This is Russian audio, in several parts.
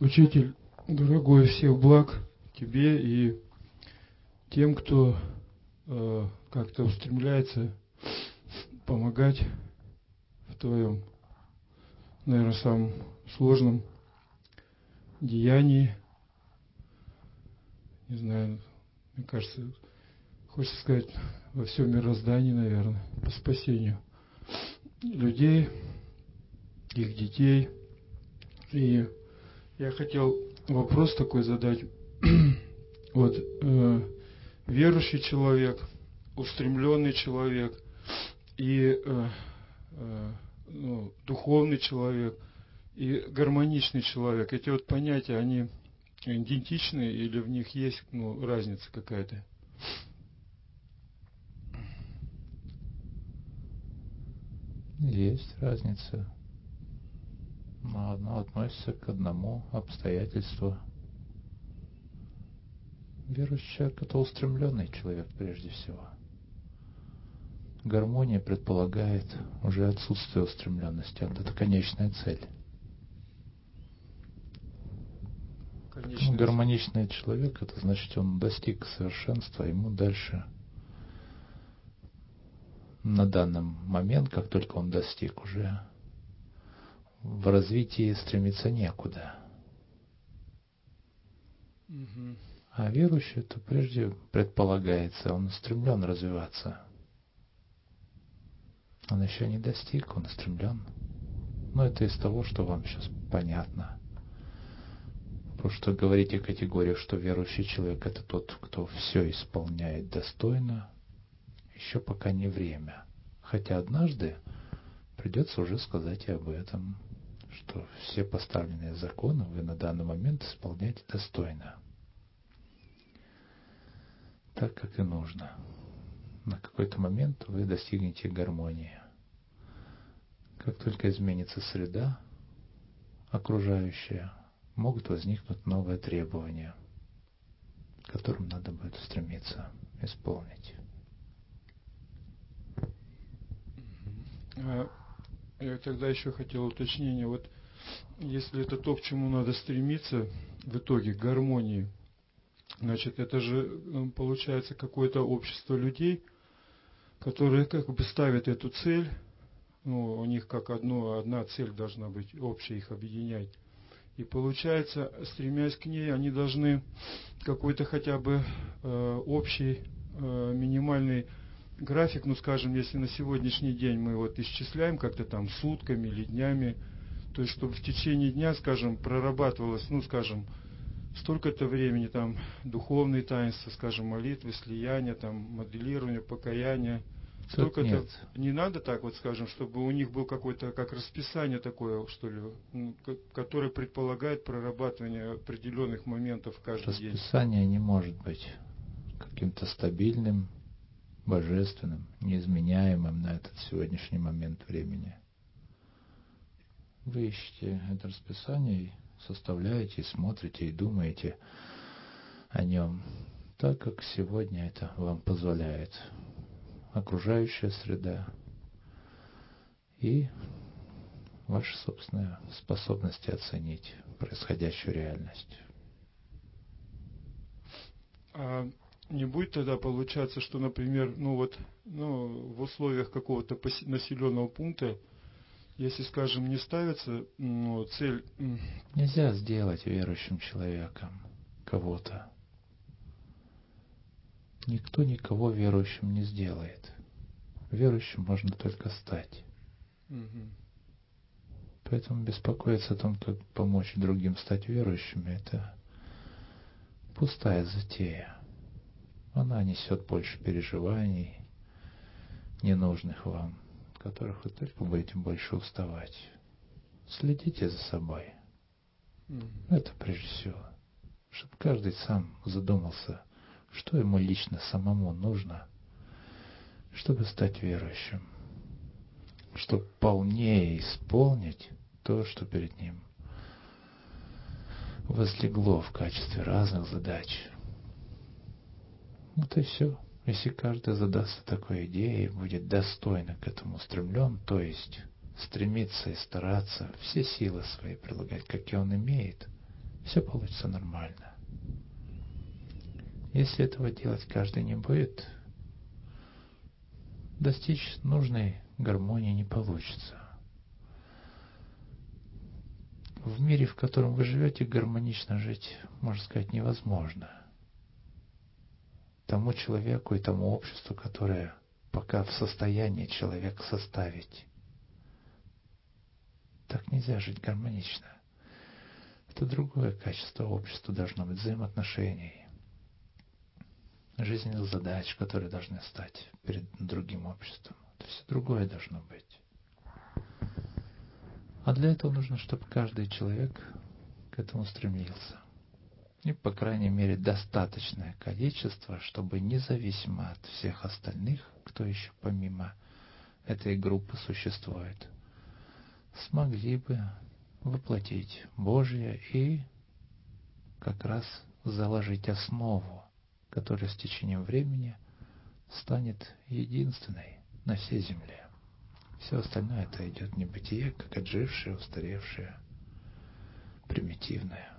Учитель, дорогой, всех благ тебе и тем, кто э, как-то устремляется помогать в твоем, наверное, самом сложном деянии. Не знаю, мне кажется, хочется сказать, во всем мироздании, наверное, по спасению людей, их детей. И я хотел вопрос такой задать. вот э, верующий человек, устремленный человек и э, э, ну, духовный человек и гармоничный человек. Эти вот понятия, они идентичны или в них есть ну, разница какая-то? Есть разница. Но одно относится к одному обстоятельству. Верующий человек – это устремленный человек прежде всего. Гармония предполагает уже отсутствие устремленности. Это конечная цель. Конечная гармоничный человек – это значит, он достиг совершенства, ему дальше – на данный момент, как только он достиг уже, в развитии стремиться некуда. Угу. А верующий, то прежде предполагается, он стремлен развиваться. Он еще не достиг, он стремлен. Но это из того, что вам сейчас понятно. Потому что говорить о категориях, что верующий человек это тот, кто все исполняет достойно, еще пока не время. Хотя однажды придется уже сказать и об этом, что все поставленные законы вы на данный момент исполняете достойно. Так, как и нужно. На какой-то момент вы достигнете гармонии. Как только изменится среда окружающая, могут возникнуть новые требования, которым надо будет стремиться исполнить. Я тогда еще хотел уточнение. Вот если это то, к чему надо стремиться в итоге, к гармонии, значит, это же э, получается какое-то общество людей, которые как бы ставят эту цель, ну, у них как одно, одна цель должна быть общая, их объединять. И получается, стремясь к ней, они должны какой-то хотя бы э, общий э, минимальный график, ну скажем, если на сегодняшний день мы вот исчисляем как-то там сутками или днями, то есть чтобы в течение дня, скажем, прорабатывалось, ну скажем, столько-то времени там духовные таинства, скажем, молитвы, слияния, там моделирование, покаяние, столько-то не надо так вот, скажем, чтобы у них был какой-то как расписание такое, что ли, ну, которое предполагает прорабатывание определенных моментов каждый расписание день. Расписание не может быть каким-то стабильным, божественным, неизменяемым на этот сегодняшний момент времени. Вы ищете это расписание и составляете, и смотрите, и думаете о нем так, как сегодня это вам позволяет окружающая среда и ваши собственные способности оценить происходящую реальность. Не будет тогда получаться, что, например, ну вот, ну, в условиях какого-то населенного пункта, если, скажем, не ставится ну, цель... Нельзя сделать верующим человеком кого-то. Никто никого верующим не сделает. Верующим можно только стать. Угу. Поэтому беспокоиться о том, как помочь другим стать верующими, это пустая затея. Она несет больше переживаний, ненужных вам, которых вы только будете больше уставать. Следите за собой. Это прежде всего. Чтобы каждый сам задумался, что ему лично самому нужно, чтобы стать верующим. Чтобы полнее исполнить то, что перед ним возлегло в качестве разных задач – вот и все. Если каждый задастся такой идеей, будет достойно к этому устремлен, то есть стремиться и стараться, все силы свои прилагать, какие он имеет, все получится нормально. Если этого делать каждый не будет, достичь нужной гармонии не получится. В мире, в котором вы живете, гармонично жить, можно сказать, невозможно. Тому человеку и тому обществу, которое пока в состоянии человек составить. Так нельзя жить гармонично. Это другое качество общества должно быть, взаимоотношений, жизненных задач, которые должны стать перед другим обществом. Это все другое должно быть. А для этого нужно, чтобы каждый человек к этому стремился. И, по крайней мере, достаточное количество, чтобы независимо от всех остальных, кто еще помимо этой группы существует, смогли бы воплотить Божье и как раз заложить основу, которая с течением времени станет единственной на всей земле. Все остальное это идет небытие, как отжившее, устаревшее, примитивное.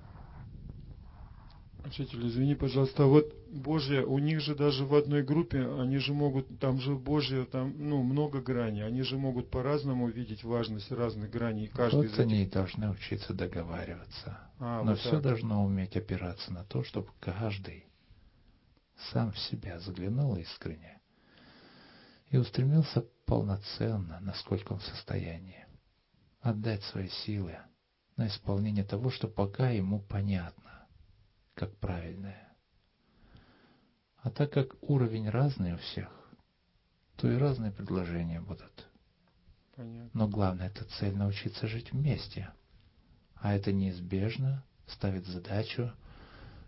Учитель, извини, пожалуйста, а вот Божье, у них же даже в одной группе, они же могут, там же Божье, там, ну, много граней, они же могут по-разному видеть важность разных граней. Каждый вот из они этих... должны учиться договариваться. А, Но вот все так. должно уметь опираться на то, чтобы каждый сам в себя заглянул искренне и устремился полноценно, насколько он в состоянии, отдать свои силы на исполнение того, что пока ему понятно, как правильное. А так как уровень разный у всех, то и разные предложения будут. Понятно. Но главное это цель научиться жить вместе. А это неизбежно ставит задачу,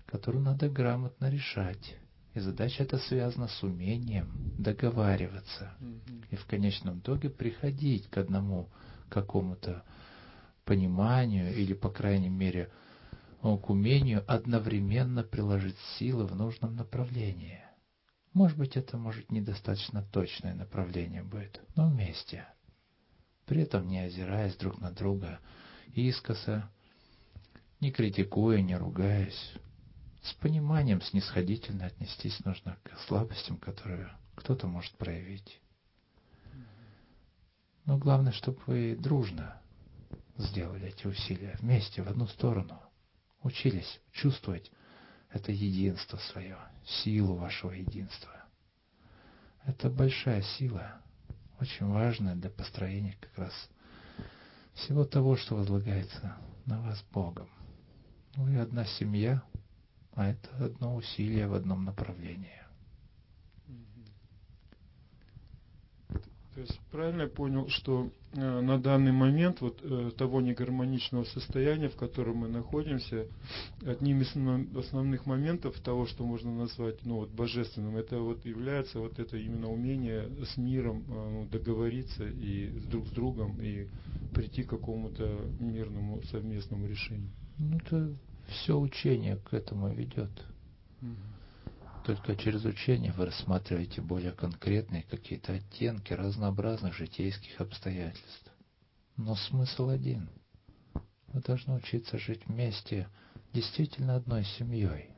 которую надо грамотно решать. И задача эта связана с умением договариваться mm-hmm. и в конечном итоге приходить к одному какому-то пониманию или, по крайней мере, к умению одновременно приложить силы в нужном направлении. Может быть, это может недостаточно точное направление будет, но вместе. При этом не озираясь друг на друга искоса, не критикуя, не ругаясь, с пониманием снисходительно отнестись нужно к слабостям, которые кто-то может проявить. Но главное, чтобы вы дружно сделали эти усилия вместе, в одну сторону. Учились чувствовать это единство свое, силу вашего единства. Это большая сила, очень важная для построения как раз всего того, что возлагается на вас Богом. Вы одна семья, а это одно усилие в одном направлении. То есть правильно я понял, что э, на данный момент вот э, того негармоничного состояния, в котором мы находимся, одним из основных моментов того, что можно назвать ну, вот, божественным, это вот является вот это именно умение с миром э, ну, договориться и друг с другом и прийти к какому-то мирному совместному решению. Ну, это все учение к этому ведет. Только через учение вы рассматриваете более конкретные какие-то оттенки разнообразных житейских обстоятельств. Но смысл один. Вы должны учиться жить вместе действительно одной семьей.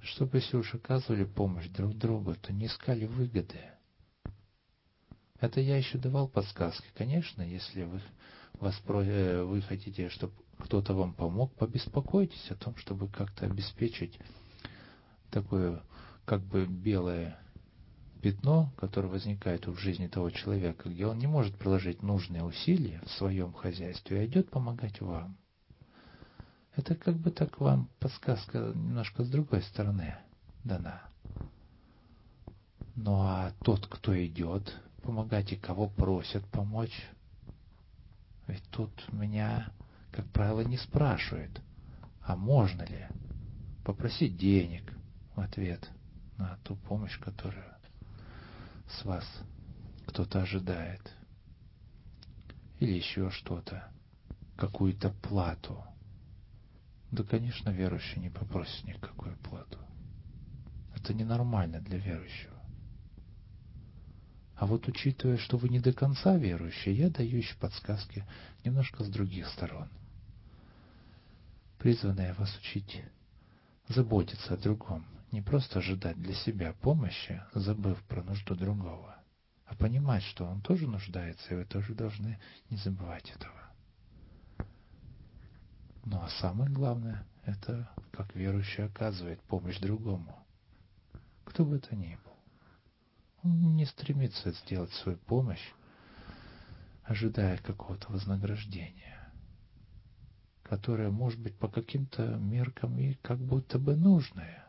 Чтобы если уж оказывали помощь друг другу, то не искали выгоды. Это я еще давал подсказки. Конечно, если вы, вас, э, вы хотите, чтобы кто-то вам помог, побеспокойтесь о том, чтобы как-то обеспечить такое как бы белое пятно, которое возникает в жизни того человека, где он не может приложить нужные усилия в своем хозяйстве, а идет помогать вам. Это как бы так вам подсказка немножко с другой стороны дана. Ну а тот, кто идет помогать и кого просят помочь, ведь тут меня как правило, не спрашивает, а можно ли попросить денег в ответ на ту помощь, которую с вас кто-то ожидает. Или еще что-то, какую-то плату. Да, конечно, верующий не попросит никакую плату. Это ненормально для верующего. А вот учитывая, что вы не до конца верующие, я даю еще подсказки немножко с других сторон – призванные вас учить заботиться о другом, не просто ожидать для себя помощи, забыв про нужду другого, а понимать, что он тоже нуждается, и вы тоже должны не забывать этого. Ну а самое главное, это как верующий оказывает помощь другому, кто бы это ни был. Он не стремится сделать свою помощь, ожидая какого-то вознаграждения, которое может быть по каким-то меркам и как будто бы нужное.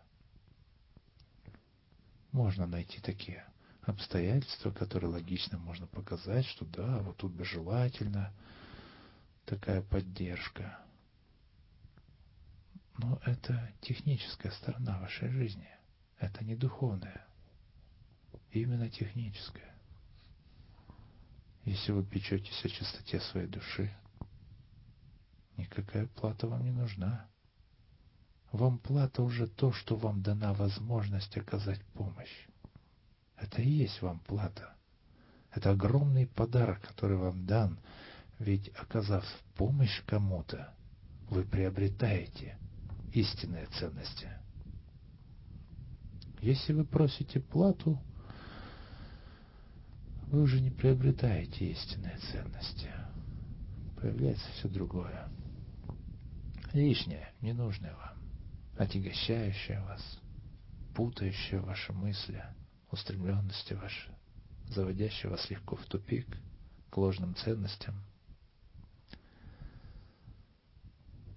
Можно найти такие обстоятельства, которые логично можно показать, что да, вот тут бы желательно такая поддержка. Но это техническая сторона вашей жизни. Это не духовная. Именно техническая. Если вы печетесь о чистоте своей души, никакая плата вам не нужна. Вам плата уже то, что вам дана возможность оказать помощь. Это и есть вам плата. Это огромный подарок, который вам дан, ведь оказав помощь кому-то, вы приобретаете истинные ценности. Если вы просите плату, вы уже не приобретаете истинные ценности. Появляется все другое. Лишнее, ненужное вам, отягощающее вас, путающее ваши мысли, устремленности ваши, заводящее вас легко в тупик, к ложным ценностям.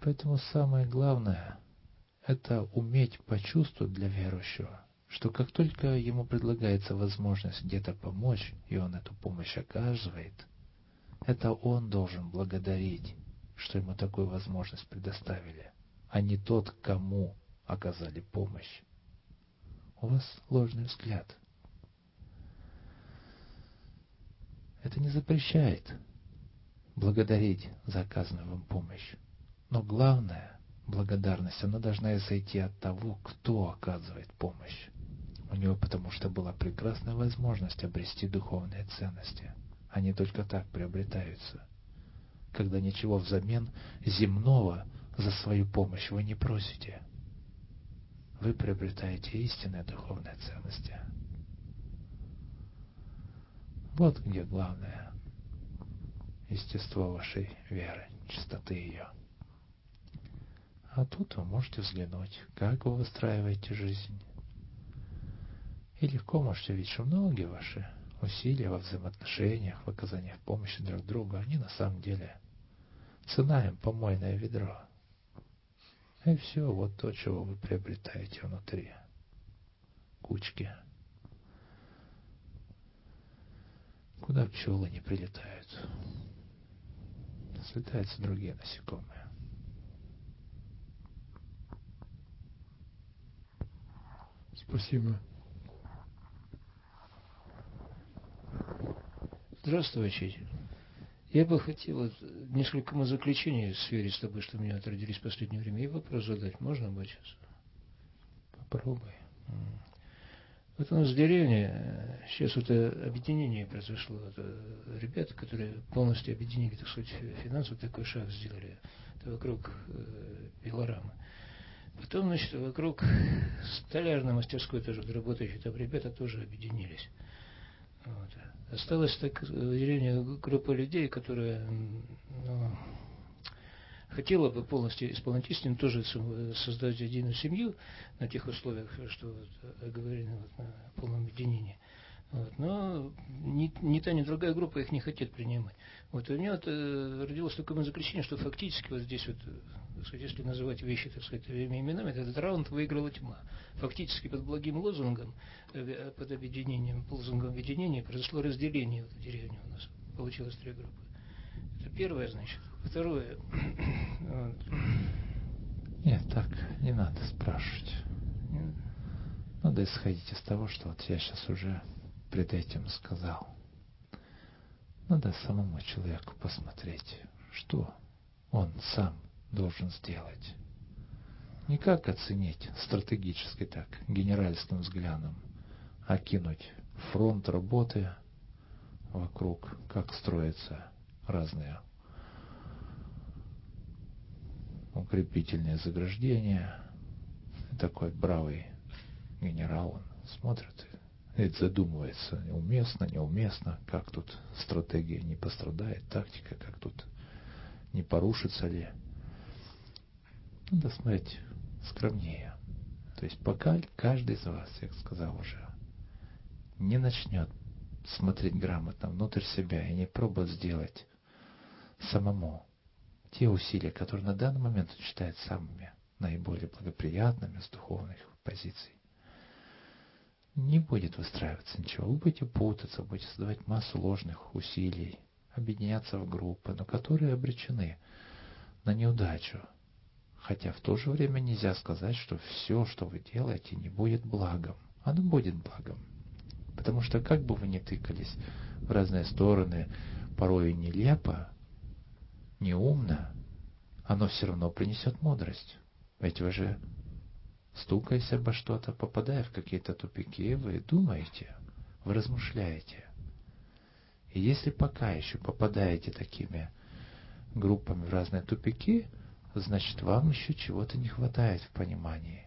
Поэтому самое главное – это уметь почувствовать для верующего, что как только ему предлагается возможность где-то помочь, и он эту помощь оказывает, это он должен благодарить, что ему такую возможность предоставили, а не тот, кому оказали помощь. У вас ложный взгляд. Это не запрещает благодарить за оказанную вам помощь. Но главное, благодарность, она должна исойти от того, кто оказывает помощь. У него потому что была прекрасная возможность обрести духовные ценности. Они только так приобретаются. Когда ничего взамен земного за свою помощь вы не просите. Вы приобретаете истинные духовные ценности. Вот где главное естество вашей веры, чистоты ее. А тут вы можете взглянуть, как вы выстраиваете жизнь. И легко можете видеть, что многие ваши усилия во взаимоотношениях, в оказании помощи друг другу, они на самом деле цена им помойное ведро. И все, вот то, чего вы приобретаете внутри. Кучки. Куда пчелы не прилетают. Слетаются другие насекомые. Спасибо. Здравствуй, учитель. Я бы хотел несколько заключений в сфере с тобой, что у меня отродились в последнее время, и вопрос задать. Можно будет сейчас? Попробуй. Вот у нас в деревне сейчас вот объединение произошло. Вот, э, ребята, которые полностью объединили, так сказать, финансово такой шаг сделали. Это вокруг э, пилорамы. Потом, значит, вокруг столярной мастерской тоже работающие там ребята тоже объединились. Вот. Осталась так в деревне группа людей, которая ну, хотела бы полностью исполнить истину, тоже создать единую семью на тех условиях, что вот, оговорено вот, на полном объединении. Вот. Но ни, ни та, ни другая группа их не хотят принимать. Вот. И у меня вот, э, родилось такое заключение, что фактически вот здесь вот, сказать, если называть вещи, так сказать, именами, этот раунд выиграла тьма. Фактически под благим лозунгом, э, под объединением, лозунгом объединения произошло разделение вот, в деревне у нас. Получилось три группы. Это первое, значит. Второе. Нет, так не надо спрашивать. Надо исходить из того, что вот я сейчас уже пред этим сказал. Надо самому человеку посмотреть, что он сам должен сделать. Не как оценить стратегически так, генеральским взглядом, а кинуть фронт работы вокруг, как строятся разные укрепительные заграждения. Такой бравый генерал, он смотрит и задумывается, уместно, неуместно, как тут стратегия не пострадает, тактика, как тут не порушится ли. Надо смотреть скромнее. То есть пока каждый из вас, я сказал уже, не начнет смотреть грамотно внутрь себя и не пробует сделать самому те усилия, которые на данный момент он считает самыми наиболее благоприятными с духовных позиций, не будет выстраиваться ничего. Вы будете путаться, будете создавать массу ложных усилий, объединяться в группы, но которые обречены на неудачу. Хотя в то же время нельзя сказать, что все, что вы делаете, не будет благом. Оно будет благом. Потому что как бы вы ни тыкались в разные стороны, порой и нелепо, неумно, оно все равно принесет мудрость. Ведь вы же, стукаясь обо что-то, попадая в какие-то тупики, вы думаете, вы размышляете. И если пока еще попадаете такими группами в разные тупики, значит вам еще чего-то не хватает в понимании.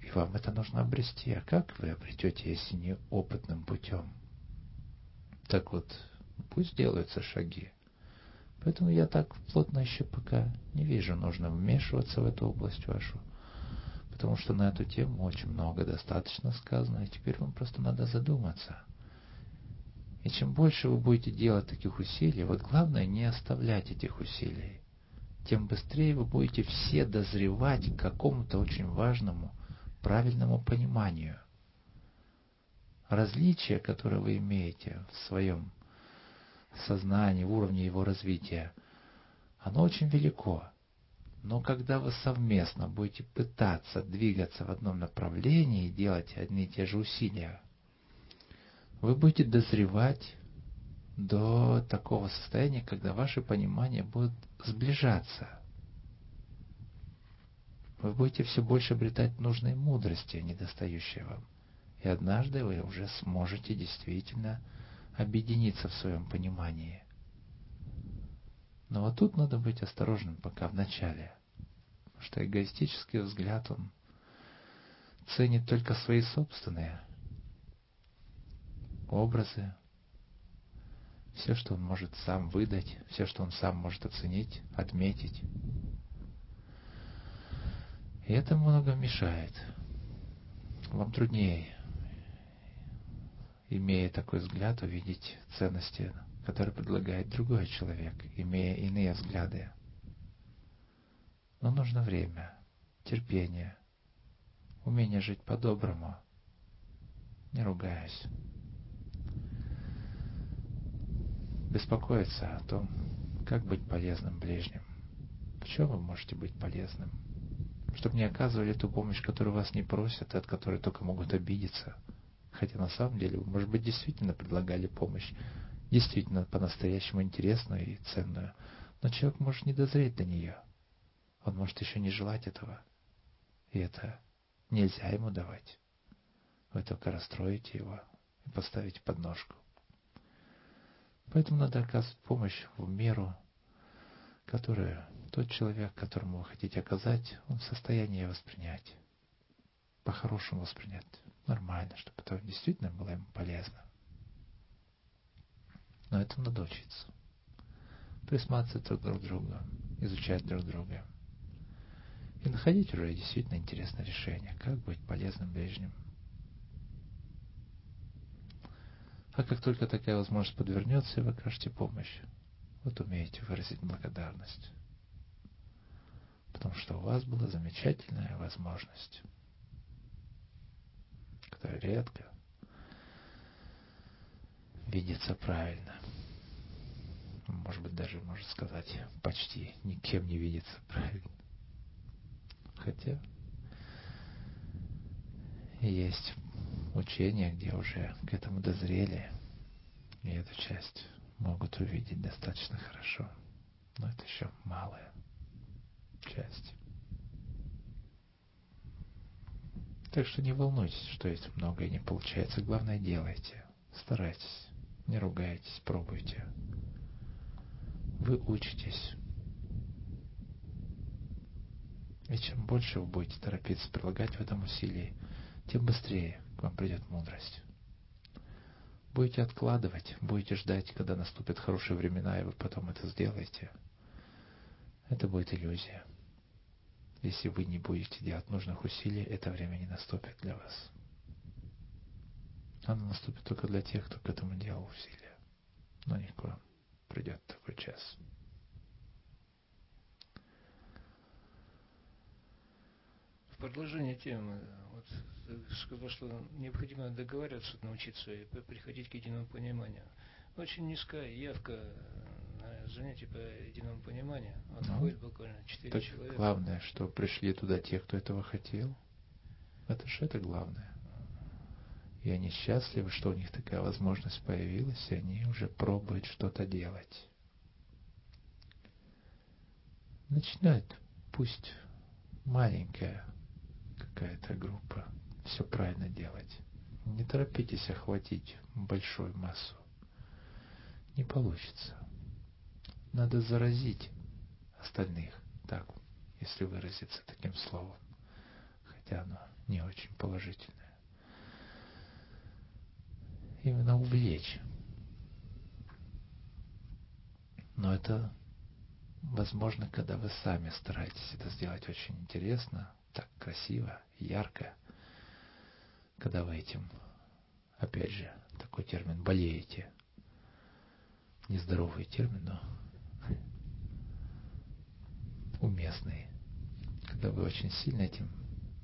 И вам это нужно обрести. А как вы обретете, если не опытным путем? Так вот, пусть делаются шаги. Поэтому я так плотно еще пока не вижу нужно вмешиваться в эту область вашу. Потому что на эту тему очень много достаточно сказано, и теперь вам просто надо задуматься. И чем больше вы будете делать таких усилий, вот главное не оставлять этих усилий, тем быстрее вы будете все дозревать к какому-то очень важному, правильному пониманию. Различия, которые вы имеете в своем сознании, уровне его развития, оно очень велико. Но когда вы совместно будете пытаться двигаться в одном направлении и делать одни и те же усилия, вы будете дозревать до такого состояния, когда ваши понимания будут сближаться. Вы будете все больше обретать нужные мудрости, недостающие вам. И однажды вы уже сможете действительно объединиться в своем понимании. Но вот тут надо быть осторожным пока в начале. Потому что эгоистический взгляд, он ценит только свои собственные образы, все, что он может сам выдать, все, что он сам может оценить, отметить. И это много мешает. Вам труднее, имея такой взгляд, увидеть ценности, которые предлагает другой человек, имея иные взгляды. Но нужно время, терпение, умение жить по-доброму, не ругаясь. Беспокоиться о том, как быть полезным ближним. В чем вы можете быть полезным? Чтобы не оказывали ту помощь, которую вас не просят, и от которой только могут обидеться. Хотя на самом деле вы, может быть, действительно предлагали помощь, действительно по-настоящему интересную и ценную, но человек может не дозреть до нее. Он может еще не желать этого. И это нельзя ему давать. Вы только расстроите его и поставите подножку. Поэтому надо оказывать помощь в меру, которую тот человек, которому вы хотите оказать, он в состоянии воспринять. По-хорошему воспринять. Нормально, чтобы это действительно было ему полезно. Но этому надо учиться. Присматривать друг друг друга, изучать друг друга. И находить уже действительно интересное решение, как быть полезным ближним. А как только такая возможность подвернется, вы окажете помощь, вот умеете выразить благодарность. Потому что у вас была замечательная возможность, которая редко видится правильно. Может быть, даже, можно сказать, почти никем не видится правильно. Хотя есть учения, где уже к этому дозрели, и эту часть могут увидеть достаточно хорошо. Но это еще малая часть. Так что не волнуйтесь, что есть многое не получается. Главное, делайте. Старайтесь. Не ругайтесь, пробуйте. Вы учитесь. И чем больше вы будете торопиться прилагать в этом усилии, тем быстрее к вам придет мудрость. Будете откладывать, будете ждать, когда наступят хорошие времена, и вы потом это сделаете. Это будет иллюзия. Если вы не будете делать нужных усилий, это время не наступит для вас. Оно наступит только для тех, кто к этому делал усилия. Но не к вам придет такой час. В продолжение темы, вот сказал, что необходимо договариваться, научиться и приходить к единому пониманию. Очень низкая явка на занятия по единому пониманию. Вот ну, ходит буквально четыре человека. Главное, что пришли туда те, кто этого хотел. Это же это главное. И они счастливы, что у них такая возможность появилась, и они уже пробуют что-то делать. Начинают, пусть маленькая какая-то группа, все правильно делать. Не торопитесь охватить большую массу. Не получится. Надо заразить остальных, так, если выразиться таким словом. Хотя оно не очень положительное именно увлечь. Но это возможно, когда вы сами стараетесь это сделать очень интересно, так красиво, ярко, когда вы этим, опять же, такой термин, болеете. Нездоровый термин, но уместный. Когда вы очень сильно этим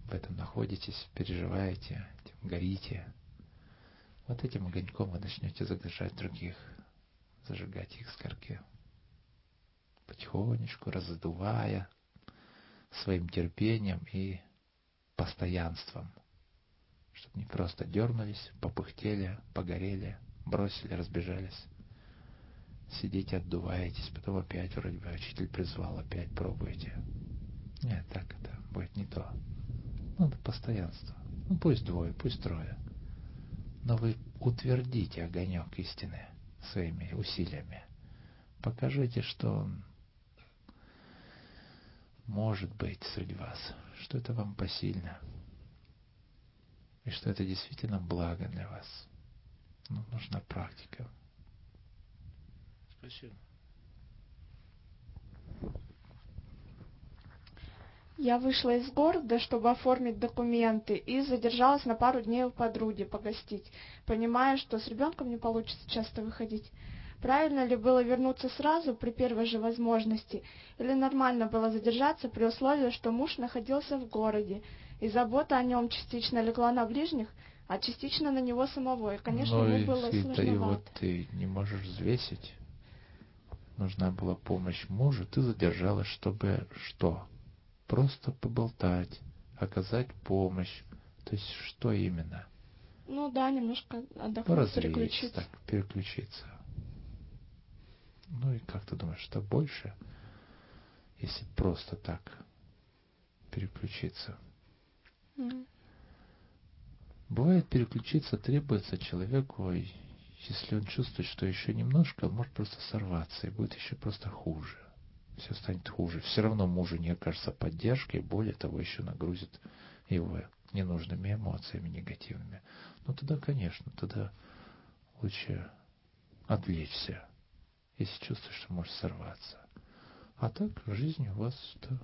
в этом находитесь, переживаете, этим горите, вот этим огоньком вы начнете загружать других, зажигать их с. Потихонечку раздувая своим терпением и постоянством, чтобы не просто дернулись, попыхтели, погорели, бросили, разбежались. Сидите, отдуваетесь, потом опять вроде бы учитель призвал, опять пробуете. Нет, так это будет не то. Надо постоянство. Ну пусть двое, пусть трое но вы утвердите огонек истины своими усилиями. Покажите, что он может быть среди вас, что это вам посильно, и что это действительно благо для вас. Но ну, нужна практика. Спасибо. Я вышла из города, чтобы оформить документы, и задержалась на пару дней у подруги погостить, понимая, что с ребенком не получится часто выходить. Правильно ли было вернуться сразу при первой же возможности, или нормально было задержаться при условии, что муж находился в городе, и забота о нем частично легла на ближних, а частично на него самого, и, конечно, Но ему было сложновато. И вот ты не можешь взвесить, нужна была помощь мужа, ты задержалась, чтобы что? просто поболтать, оказать помощь. То есть что именно? Ну да, немножко отдохнуть, переключиться. Так, переключиться. Ну и как ты думаешь, что больше, если просто так переключиться? Mm. Бывает, переключиться требуется человеку, если он чувствует, что еще немножко, он может просто сорваться, и будет еще просто хуже все станет хуже. Все равно мужу не окажется поддержкой, более того, еще нагрузит его ненужными эмоциями негативными. Ну тогда, конечно, тогда лучше отвлечься, если чувствуешь, что можешь сорваться. А так жизнь у вас -то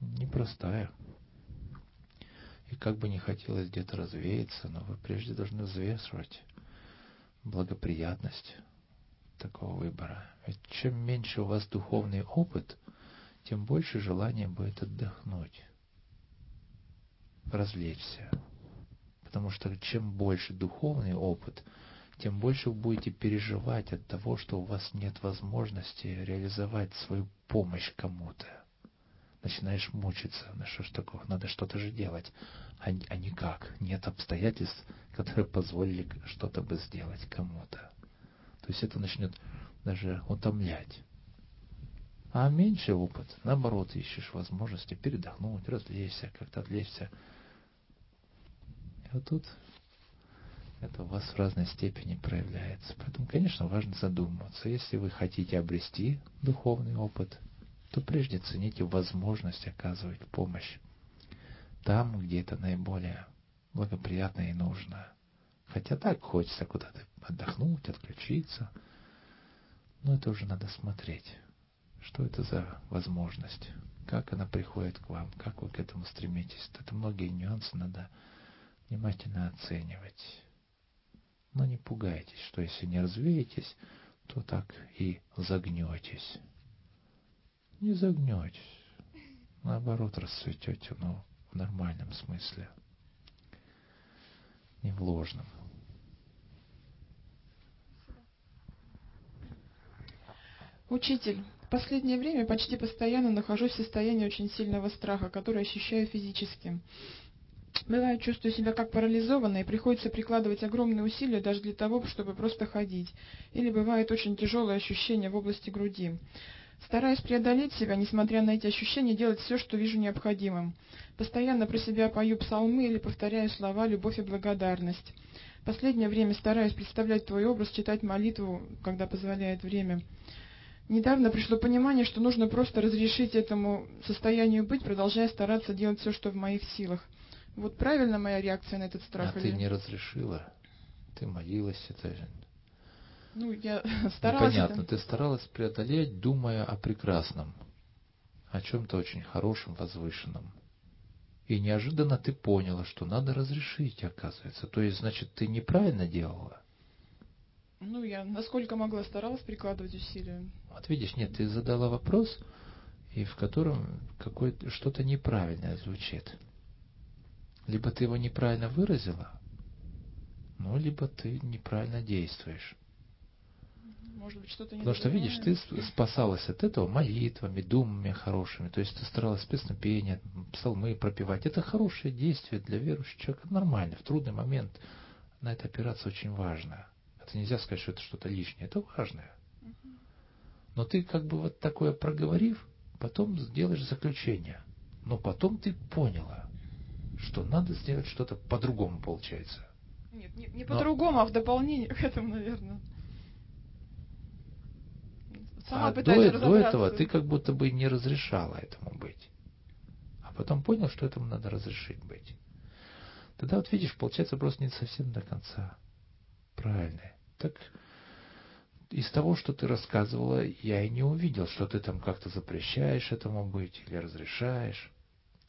непростая. И как бы не хотелось где-то развеяться, но вы прежде должны взвешивать благоприятность такого выбора. Ведь чем меньше у вас духовный опыт, тем больше желания будет отдохнуть, развлечься. Потому что чем больше духовный опыт, тем больше вы будете переживать от того, что у вас нет возможности реализовать свою помощь кому-то. Начинаешь мучиться, ну что ж такого, надо что-то же делать, а, а никак, нет обстоятельств, которые позволили что-то бы сделать кому-то. То есть это начнет даже утомлять. А меньший опыт, наоборот, ищешь возможности передохнуть, развлечься, как-то отвлечься. Вот тут это у вас в разной степени проявляется. Поэтому, конечно, важно задуматься. Если вы хотите обрести духовный опыт, то прежде цените возможность оказывать помощь там, где это наиболее благоприятно и нужно. Хотя так хочется куда-то отдохнуть, отключиться. Но это уже надо смотреть, что это за возможность, как она приходит к вам, как вы к этому стремитесь. Это многие нюансы надо внимательно оценивать. Но не пугайтесь, что если не развеетесь, то так и загнетесь. Не загнетесь. Наоборот, расцветете, но в нормальном смысле. Не в ложном. Учитель, в последнее время почти постоянно нахожусь в состоянии очень сильного страха, который ощущаю физически. Бывает, чувствую себя как парализованной, и приходится прикладывать огромные усилия даже для того, чтобы просто ходить. Или бывает очень тяжелое ощущение в области груди. Стараюсь преодолеть себя, несмотря на эти ощущения, делать все, что вижу необходимым. Постоянно про себя пою псалмы или повторяю слова «любовь и благодарность». Последнее время стараюсь представлять твой образ, читать молитву, когда позволяет время. Недавно пришло понимание, что нужно просто разрешить этому состоянию быть, продолжая стараться делать все, что в моих силах. Вот правильно моя реакция на этот страх? А или... ты не разрешила? Ты молилась, это ну, я старалась... Понятно, ты старалась преодолеть, думая о прекрасном, о чем-то очень хорошем, возвышенном. И неожиданно ты поняла, что надо разрешить, оказывается. То есть, значит, ты неправильно делала? Ну, я насколько могла старалась прикладывать усилия. Вот видишь, нет, ты задала вопрос, и в котором какое что-то неправильное звучит. Либо ты его неправильно выразила, ну, либо ты неправильно действуешь. Может быть, что-то не Потому что, видишь, ты спасалась от этого молитвами, думами хорошими. То есть ты старалась песнопение, псалмы пропевать. Это хорошее действие для верующего человека. Нормально. В трудный момент на это опираться очень важно. Это нельзя сказать, что это что-то лишнее. Это важное. Но ты как бы вот такое проговорив, потом сделаешь заключение. Но потом ты поняла, что надо сделать что-то по-другому получается. Нет, не, не по-другому, а в дополнение к этому, наверное. Сама а до, до этого ты как будто бы не разрешала этому быть. А потом понял, что этому надо разрешить быть. Тогда вот видишь, получается просто не совсем до конца правильный. Так из того, что ты рассказывала, я и не увидел, что ты там как-то запрещаешь этому быть или разрешаешь.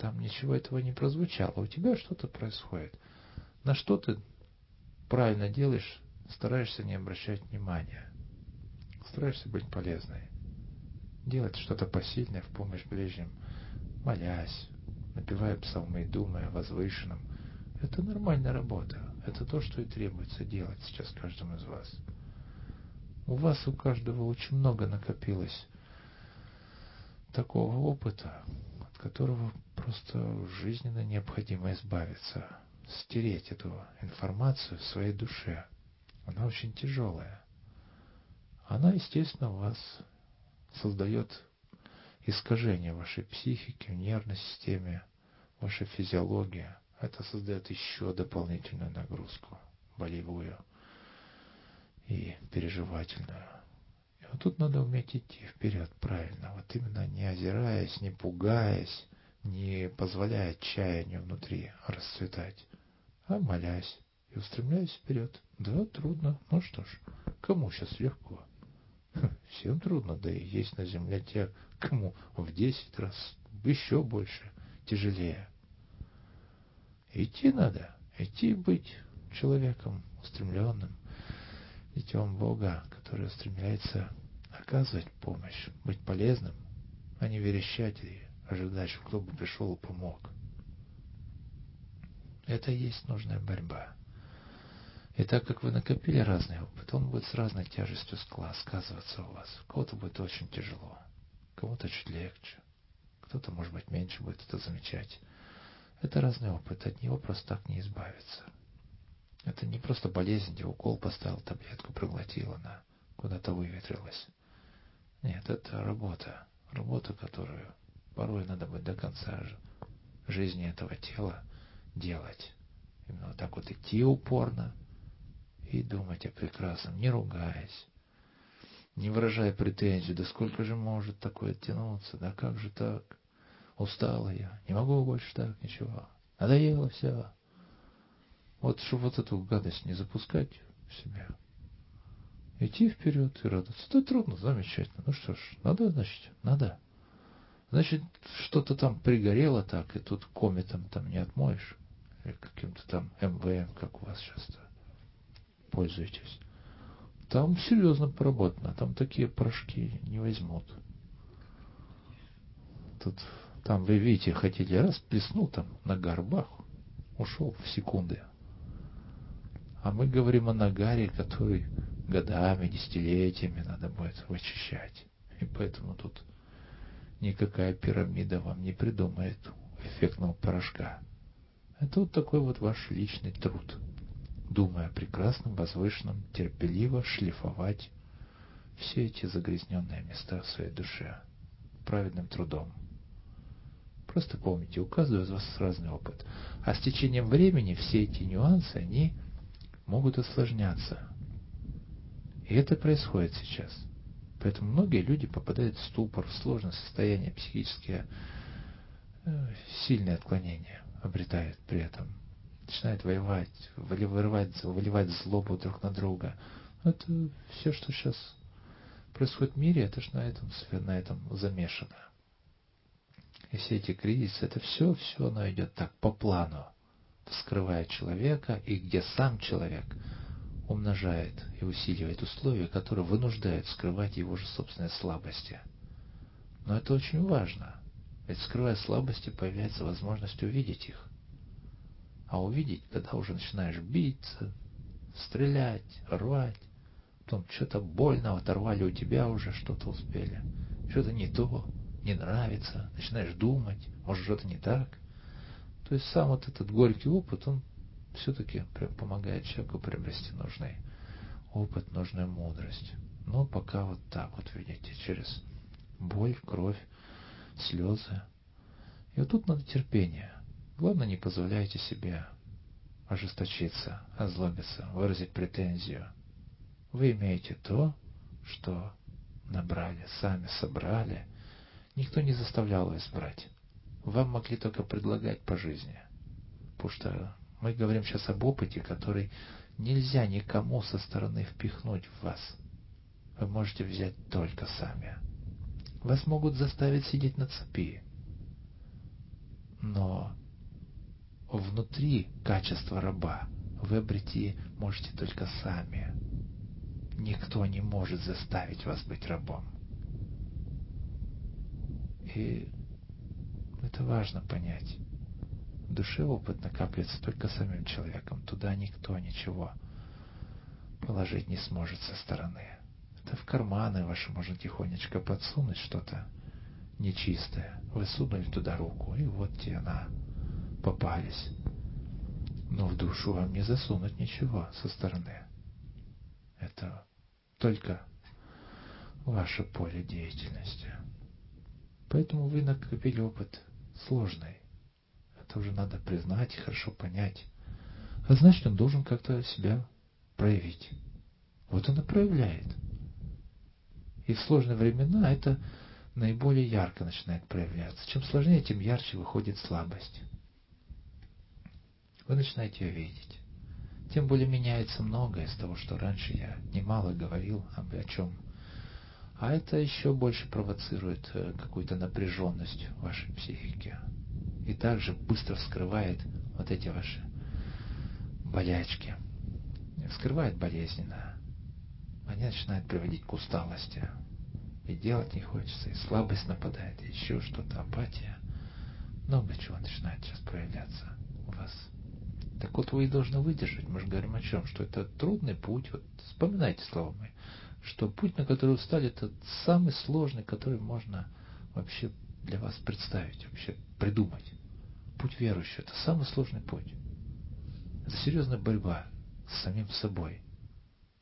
Там ничего этого не прозвучало. У тебя что-то происходит. На что ты правильно делаешь, стараешься не обращать внимания. Стараешься быть полезной. Делать что-то посильное в помощь ближним, молясь, напевая псалмы, думая о возвышенном. Это нормальная работа. Это то, что и требуется делать сейчас каждому из вас. У вас у каждого очень много накопилось такого опыта, от которого просто жизненно необходимо избавиться, стереть эту информацию в своей душе. Она очень тяжелая она, естественно, вас создает искажение вашей психики, в нервной системе, вашей физиологии. Это создает еще дополнительную нагрузку, болевую и переживательную. И вот тут надо уметь идти вперед правильно, вот именно не озираясь, не пугаясь, не позволяя отчаянию внутри расцветать, а молясь и устремляясь вперед. Да, трудно, ну что ж, кому сейчас легко? Всем трудно, да и есть на земле те, кому в десять раз еще больше тяжелее. Идти надо, идти быть человеком устремленным, детем Бога, который устремляется оказывать помощь, быть полезным, а не верещать и ожидать, что кто бы пришел и помог. Это и есть нужная борьба. И так как вы накопили разный опыт, он будет с разной тяжестью сказываться у вас. Кого-то будет очень тяжело, кому-то чуть легче, кто-то, может быть, меньше будет это замечать. Это разный опыт, от него просто так не избавиться. Это не просто болезнь, где укол поставил, таблетку проглотил, она куда-то выветрилась. Нет, это работа. Работа, которую порой надо быть до конца жизни этого тела делать. Именно вот так вот идти упорно, и думать о прекрасном, не ругаясь, не выражая претензий, да сколько же может такое тянуться, да как же так? Устала я, не могу больше так, ничего. Надоело все. Вот, чтобы вот эту гадость не запускать в себя. Идти вперед и радоваться. Это трудно, замечательно. Ну что ж, надо, значит, надо. Значит, что-то там пригорело так, и тут кометом там не отмоешь. Или каким-то там МВМ, как у вас часто пользуетесь. Там серьезно поработано, там такие порошки не возьмут. Тут, там вы видите, хотели раз плеснул там на горбах, ушел в секунды. А мы говорим о нагаре, который годами, десятилетиями надо будет вычищать. И поэтому тут никакая пирамида вам не придумает эффектного порошка. Это вот такой вот ваш личный труд думая о прекрасном, возвышенном, терпеливо шлифовать все эти загрязненные места в своей душе праведным трудом. Просто помните, у каждого из вас разный опыт. А с течением времени все эти нюансы, они могут осложняться. И это происходит сейчас. Поэтому многие люди попадают в ступор, в сложное состояние, психические э, сильные отклонения обретают при этом начинают воевать, вырывать, выливать злобу друг на друга. Это все, что сейчас происходит в мире, это же на этом, на этом замешано. И все эти кризисы, это все, все оно идет так, по плану, вскрывая человека, и где сам человек умножает и усиливает условия, которые вынуждают скрывать его же собственные слабости. Но это очень важно, ведь скрывая слабости, появляется возможность увидеть их. А увидеть, когда уже начинаешь биться, стрелять, рвать, потом что-то больно оторвали у тебя уже, что-то успели, что-то не то, не нравится, начинаешь думать, может что-то не так. То есть сам вот этот горький опыт, он все-таки помогает человеку приобрести нужный опыт, нужную мудрость. Но пока вот так вот, видите, через боль, кровь, слезы. И вот тут надо терпение. Главное, не позволяйте себе ожесточиться, озлобиться, выразить претензию. Вы имеете то, что набрали, сами собрали. Никто не заставлял вас брать. Вам могли только предлагать по жизни. Потому что мы говорим сейчас об опыте, который нельзя никому со стороны впихнуть в вас. Вы можете взять только сами. Вас могут заставить сидеть на цепи. Но внутри качества раба вы обрети можете только сами. Никто не может заставить вас быть рабом. И это важно понять. В душе опыт накапливается только самим человеком. Туда никто ничего положить не сможет со стороны. Это в карманы ваши можно тихонечко подсунуть что-то нечистое. Вы сунули туда руку, и вот тебе она попались. Но в душу вам не засунуть ничего со стороны. Это только ваше поле деятельности. Поэтому вы накопили опыт сложный. Это уже надо признать и хорошо понять. А значит, он должен как-то себя проявить. Вот он и проявляет. И в сложные времена это наиболее ярко начинает проявляться. Чем сложнее, тем ярче выходит слабость вы начинаете ее видеть. Тем более меняется многое из того, что раньше я немало говорил об о чем. А это еще больше провоцирует э, какую-то напряженность в вашей психике. И также быстро вскрывает вот эти ваши болячки. Вскрывает болезненно. Они начинают приводить к усталости. И делать не хочется, и слабость нападает, и еще что-то, апатия. Много чего начинает сейчас проявляться у вас. Так вот вы и должны выдержать. Мы же говорим о чем? Что это трудный путь. Вот вспоминайте слова мои. Что путь, на который устали, это самый сложный, который можно вообще для вас представить, вообще придумать. Путь верующего – это самый сложный путь. Это серьезная борьба с самим собой.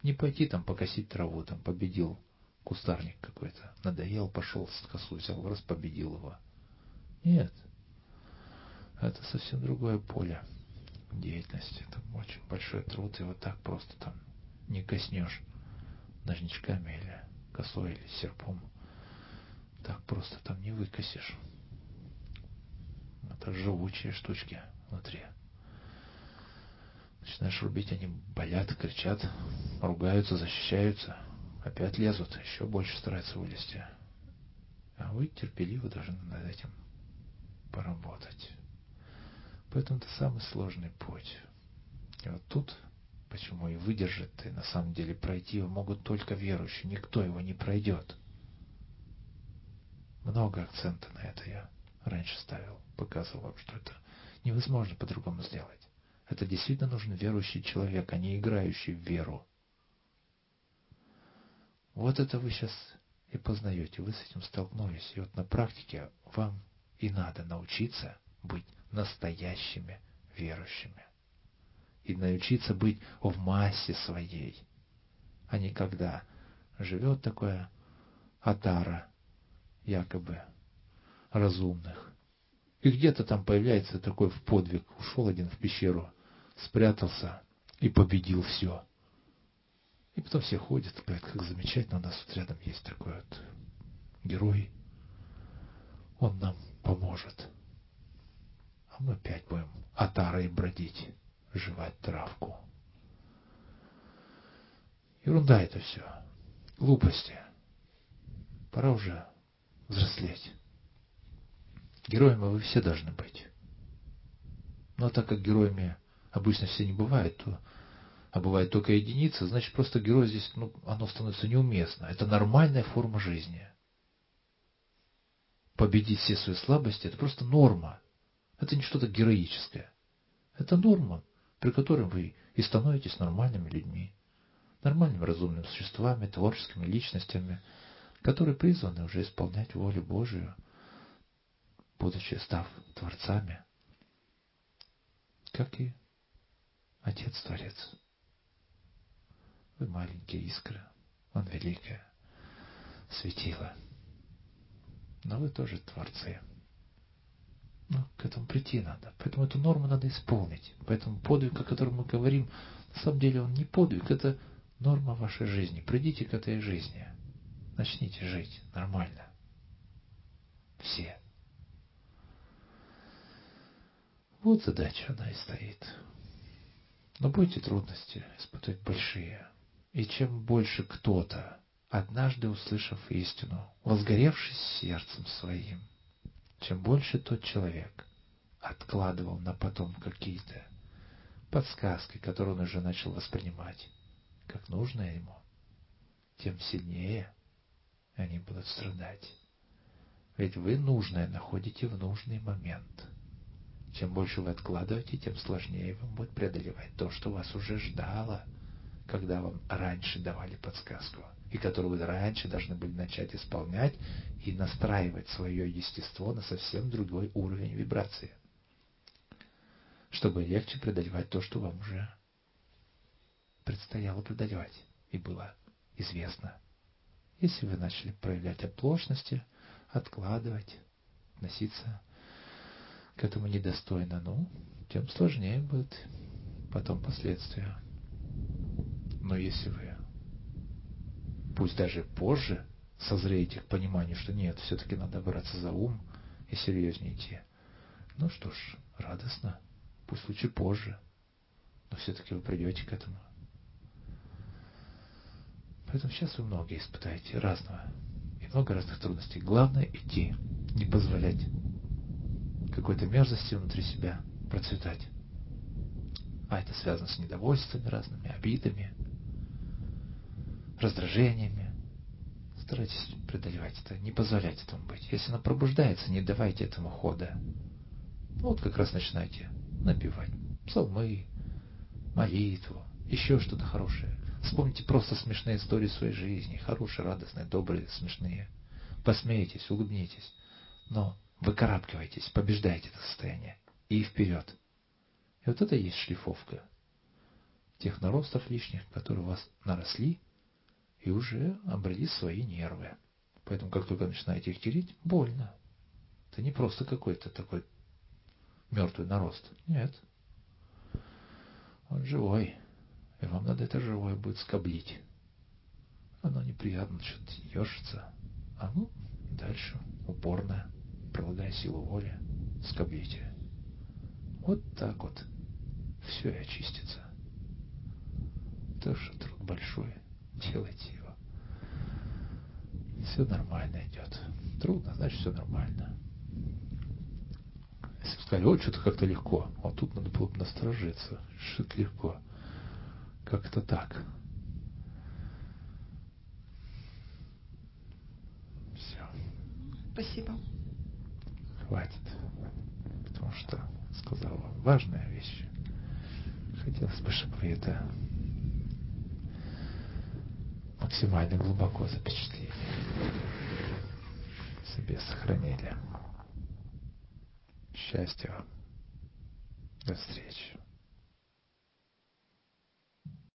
Не пойти там покосить траву, там победил кустарник какой-то, надоел, пошел с косу, взял, раз победил его. Нет, это совсем другое поле деятельности. Это очень большой труд, и вот так просто там не коснешь ножничками или косой или серпом. Так просто там не выкосишь. Это живучие штучки внутри. Начинаешь рубить, они болят, кричат, ругаются, защищаются. Опять лезут, еще больше стараются вылезти. А вы терпеливо должны над этим поработать. Поэтому это самый сложный путь. И вот тут, почему и выдержать и на самом деле пройти его могут только верующие, никто его не пройдет. Много акцента на это я раньше ставил, показывал вам, что это невозможно по-другому сделать. Это действительно нужен верующий человек, а не играющий в веру. Вот это вы сейчас и познаете, вы с этим столкнулись. И вот на практике вам и надо научиться быть настоящими верующими. И научиться быть в массе своей, а не когда живет такое атара якобы разумных. И где-то там появляется такой в подвиг. Ушел один в пещеру, спрятался и победил все. И потом все ходят, говорят, как замечательно, у нас вот рядом есть такой вот герой. Он нам поможет. А мы опять будем отарой бродить, жевать травку. Ерунда это все. Глупости. Пора уже взрослеть. Героями вы все должны быть. Но так как героями обычно все не бывают, то а бывает только единица, значит просто герой здесь, ну, оно становится неуместно. Это нормальная форма жизни. Победить все свои слабости – это просто норма. Это не что-то героическое. Это норма, при которой вы и становитесь нормальными людьми, нормальными разумными существами, творческими личностями, которые призваны уже исполнять волю Божию, будучи став творцами, как и Отец-Творец. Вы маленькие искры, Он великое светило. Но вы тоже творцы. Ну, к этому прийти надо. Поэтому эту норму надо исполнить. Поэтому подвиг, о котором мы говорим, на самом деле он не подвиг, это норма вашей жизни. Придите к этой жизни. Начните жить нормально. Все. Вот задача она и стоит. Но будете трудности испытывать большие. И чем больше кто-то, однажды услышав истину, возгоревшись сердцем своим, чем больше тот человек откладывал на потом какие-то подсказки, которые он уже начал воспринимать, как нужно ему, тем сильнее они будут страдать. Ведь вы нужное находите в нужный момент. Чем больше вы откладываете, тем сложнее вам будет преодолевать то, что вас уже ждало – когда вам раньше давали подсказку, и которую вы раньше должны были начать исполнять и настраивать свое естество на совсем другой уровень вибрации, чтобы легче преодолевать то, что вам уже предстояло преодолевать и было известно. Если вы начали проявлять оплошности, откладывать, относиться к этому недостойно, ну, тем сложнее будет потом последствия. Но если вы, пусть даже позже, созреете к пониманию, что нет, все-таки надо браться за ум и серьезнее идти, ну что ж, радостно, пусть лучше позже, но все-таки вы придете к этому. Поэтому сейчас вы много испытаете разного и много разных трудностей. Главное идти, не позволять какой-то мерзости внутри себя процветать. А это связано с недовольствами разными, обидами, раздражениями. Старайтесь преодолевать это, не позволять этому быть. Если она пробуждается, не давайте этому хода. Вот как раз начинайте напевать псалмы, молитву, еще что-то хорошее. Вспомните просто смешные истории своей жизни, хорошие, радостные, добрые, смешные. Посмейтесь, улыбнитесь, но выкарабкивайтесь, побеждайте это состояние и вперед. И вот это и есть шлифовка тех наростов лишних, которые у вас наросли, и уже обрели свои нервы. Поэтому, как только начинаете их тереть, больно. Это не просто какой-то такой мертвый нарост. Нет. Он живой. И вам надо это живое будет скоблить. Оно неприятно, что-то ешится. А ну, дальше, упорно, прилагая силу воли, скоблите. Вот так вот все и очистится. Тоже труд большой, делайте его. Все нормально идет. Трудно, значит все нормально. Если бы сказали, вот что-то как-то легко, вот тут надо было бы насторожиться, что это легко. Как это так? Все. Спасибо. Хватит. Потому что сказала важная вещь. Хотелось бы, чтобы вы это максимально глубоко запечатлели. Себе сохранили. Счастья вам. До встречи.